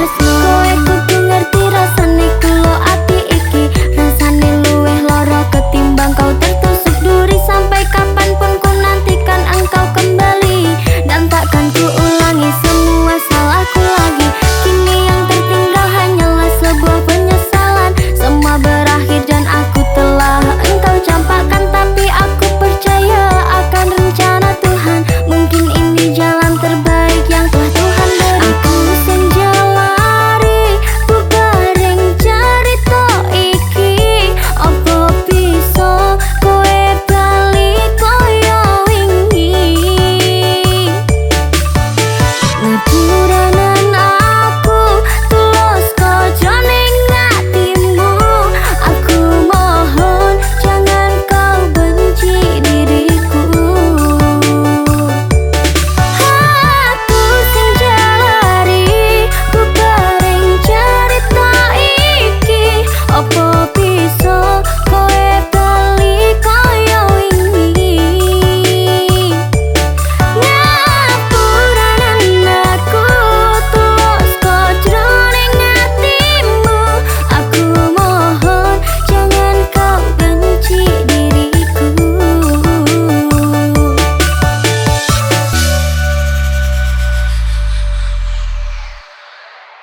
Christmas.